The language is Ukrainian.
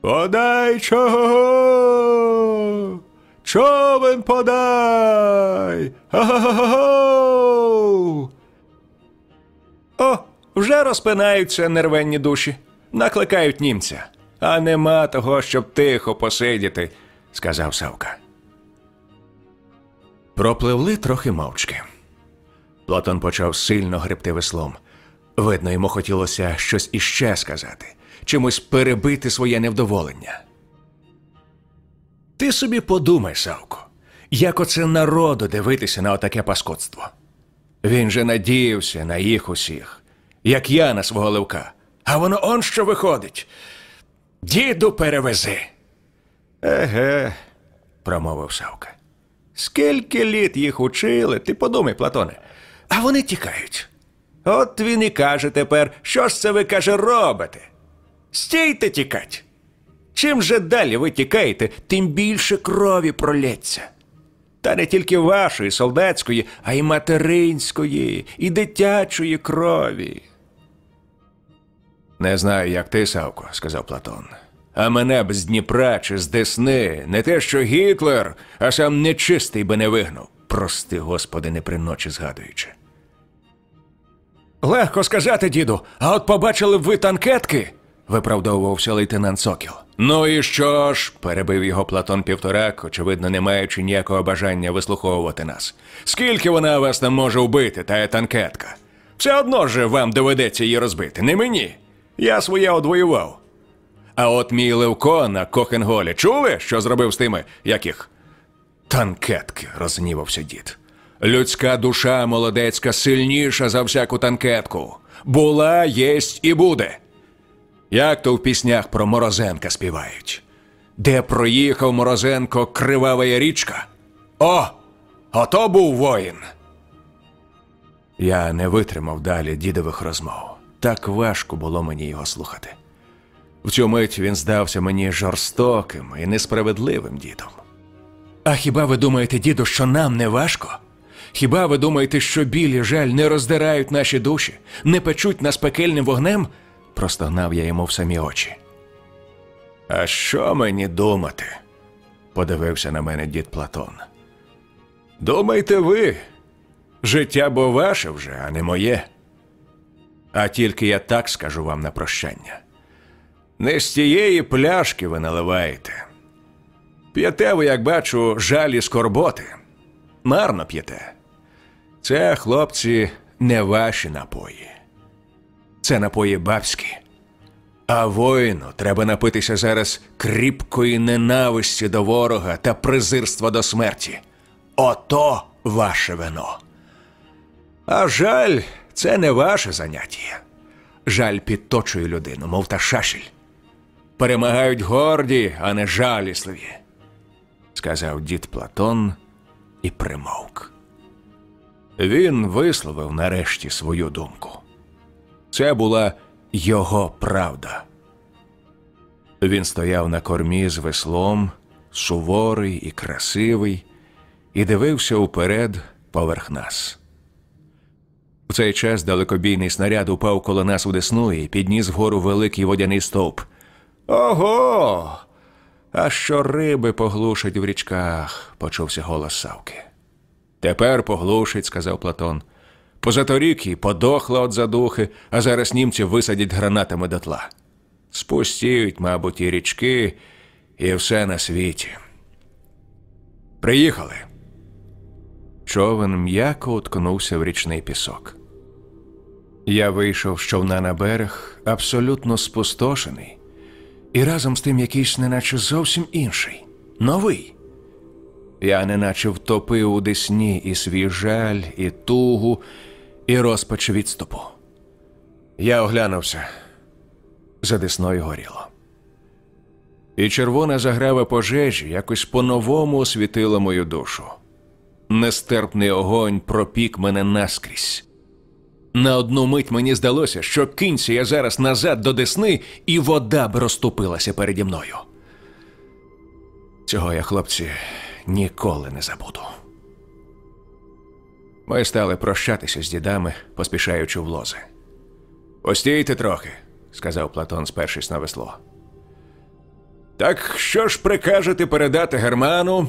Подай чого. Човен подай. Га-га-га-га-го! О, вже розпинаються нервенні душі, накликають німця. А нема того, щоб тихо посидіти, сказав Савка. Пропливли трохи мовчки. Платон почав сильно гребти веслом. Видно, йому хотілося щось іще сказати, чимось перебити своє невдоволення. Ти собі подумай, Савко, як оце народу дивитися на отаке паскудство. Він же надіявся на їх усіх, як я на свого Левка. А воно он що виходить. Діду перевези. Еге, промовив Савка. Скільки літ їх учили, ти подумай, Платоне, а вони тікають. От він і каже тепер, що ж це ви каже, робите? Стійте тікать. Чим же далі ви тікаєте, тим більше крові пролється. Та не тільки вашої солдатської, а й материнської, і дитячої крові. Не знаю, як ти, Савко, сказав Платон. А мене б з Дніпра чи з Десни, не те, що Гітлер, а сам нечистий би не вигнав. Прости, Господи, не при ночі згадуючи. Легко сказати, діду, а от побачили б ви танкетки, виправдовувався лейтенант Сокіл. Ну і що ж? перебив його Платон Півторак, очевидно, не маючи ніякого бажання вислуховувати нас. Скільки вона вас там може вбити, та танкетка? Все одно ж вам доведеться її розбити, не мені. Я своє одвоював. А от мій Левко на Кохенголі чули, що зробив з тими, яких? Танкетки, рознівався дід. Людська душа молодецька сильніша за всяку танкетку. Була, єсть і буде. Як то в піснях про Морозенка співають. Де проїхав Морозенко кривава річка? О! Ото був воїн. Я не витримав далі дідових розмов. Так важко було мені його слухати. В цю мить він здався мені жорстоким і несправедливим дідом. А хіба ви думаєте, діду, що нам не важко? Хіба ви думаєте, що біль і жаль не роздирають наші душі, не печуть нас пекельним вогнем? Простогнав я йому в самі очі. А що мені думати? подивився на мене дід Платон. Думайте ви, життя бо ваше вже, а не моє. А тільки я так скажу вам на прощання. Не з тієї пляшки ви наливаєте. П'єте ви, як бачу, жалі скорботи. Марно п'єте. Це, хлопці, не ваші напої. Це напої бабські. А воїну треба напитися зараз кріпкої ненависті до ворога та презирства до смерті. Ото ваше вино. А жаль, це не ваше заняття. Жаль підточує людину, мов та шашель. Перемагають горді, а не жалісливі, сказав дід Платон і примовк. Він висловив нарешті свою думку. Це була його правда. Він стояв на кормі з веслом, суворий і красивий, і дивився уперед поверх нас. В цей час далекобійний снаряд упав коло нас у десну і підніс вгору великий водяний стовп. Ого! А що риби поглушать в річках, почувся голос Савки. Тепер поглушить, сказав Платон. Позаторік і подохла от задухи, а зараз німці висадять гранатами дотла. Спустіють, мабуть, і річки, і все на світі. Приїхали. Човен м'яко уткнувся в річний пісок. Я вийшов з човна на берег, абсолютно спустошений, і разом з тим якийсь неначе зовсім інший, новий. Я неначе втопив у десні і свій жаль, і тугу, і розпач відступу. Я оглянувся. За десною горіло. І червона заграва пожежі якось по-новому освітила мою душу. Нестерпний огонь пропік мене наскрізь. На одну мить мені здалося, що кинься я зараз назад до десни, і вода б розступилася переді мною. Цього я, хлопці, ніколи не забуду. Ми стали прощатися з дідами, поспішаючи в лози. Постійте трохи, сказав Платон, спершись на весло. Так що ж прикажете передати Герману,